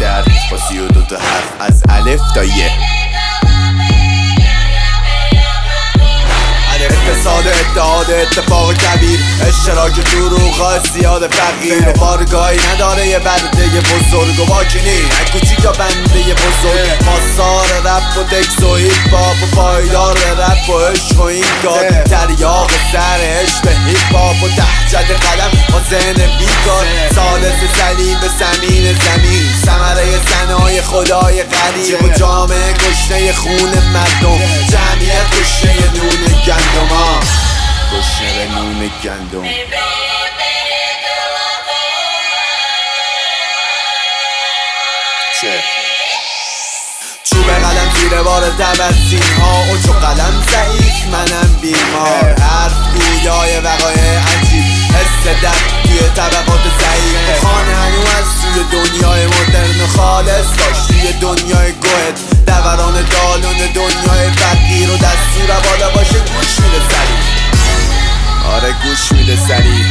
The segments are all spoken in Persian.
در با سی و دوتا حرف از الف تا یه اقتصاد اتحاد اتفاق کبیر اشتراک دروغ زیاد فقیر. و بارگاهی نداره یه برده بزرگ و باکنی کوچیک یا بنده بزرگ. ماسار رپ و دکس و هیپ و پایدار رپ و عشق و این تریاق سرش به هیپ و تحجد قلم ذهن بیکار. سالس سلیم به سمین زمین. سمره زنای خدای قریب و جامعه گشنه خون مردم. جمعیت گشنه نون گندم گشنه نون گندم. چوب قلم زیر بار تبسیم ها و چو قلم ضعیف. داشت توی دنیای گوهد دوران دالون دنیای فقیر و دستور بالا باشه گوش میده سری. آره گوش میده سری.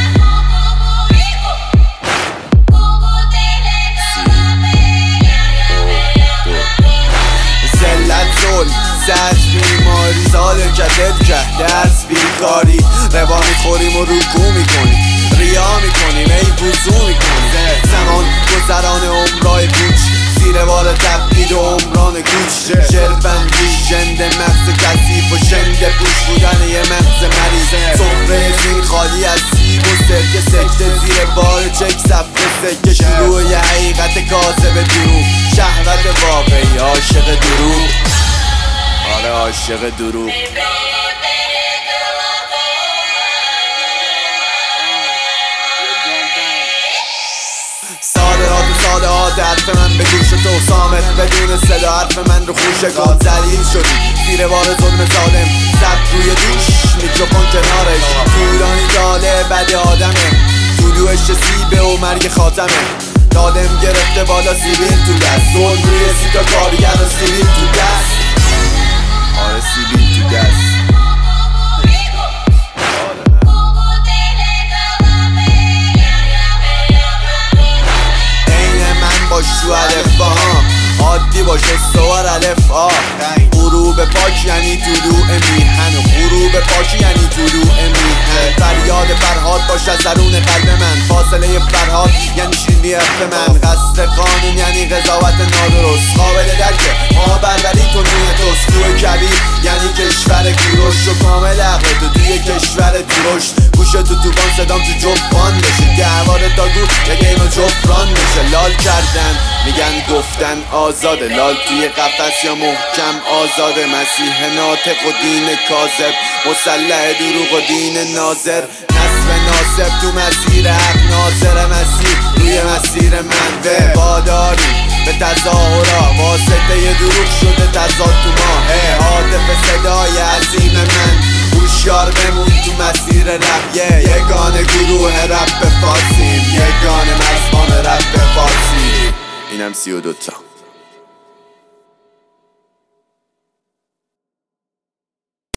زج بیماری سال جدد که درس بیکاری. روا می‌خوریم و رکو می‌کنیم. ریا می‌کنیم ای وضو می‌کنیم. زمان گذران زیر بار تبدید و عمران گوش بندی جند مغز کثیف و شنده پوش بودن یه مغز مریض صفره زیر خالی از سیب و سرکه سکته زیر بار چک سفت سکه شروع یه حقیقت کاسب دروغ. شهوت واقعی عاشق دروغ. آره عاشق دروغ. ها حرف من به گوش تو سامت. بدون صدا حرف من رو خوشگاه زلیل شدی. زیر بار ظلم سالم. زد روی دوش میکروفون کنارش. طولانی داله بد آدمه. طلوعش سیبه و مرگ خاتمه. دادم گرفته بالا سیبیل تو دست. روی سیتا کارگر و سیبیل. الف آ غروب پاک یعنی طلوع میهن. غروب پاک یعنی طلوع میهن. فریاد فرهاد باش از درون قلب من. فاصله فرهاد یعنی شیرینی اف من. قصد قانون یعنی قضاوت نادرست. قابل درکه ما بربری تو نوی توست. تو کبیر یعنی کشور کوروش و کامل عقل. تو توی کشور تروش. گوش تو توبان صدام تو جبان بشه. گهوار تا گو یه گیم جبران بشه. لال کردن. میگن گفتن آزاده. لال توی قفس یا محکم آزاده. مسیح ناطق و دین کاذب. مسلح دروغ و دین ناظر. نصف ناصب تو مسیر حق ناظر. مسیر روی مسیر من به واداری به تظاهرا. واسطه دروغ شده تضاد تو ماه عاطف صدای عظیم من. رپ یه یگان گروه رپ فارسیم یگان مزمان رپ فارسی اینم سی و دوتا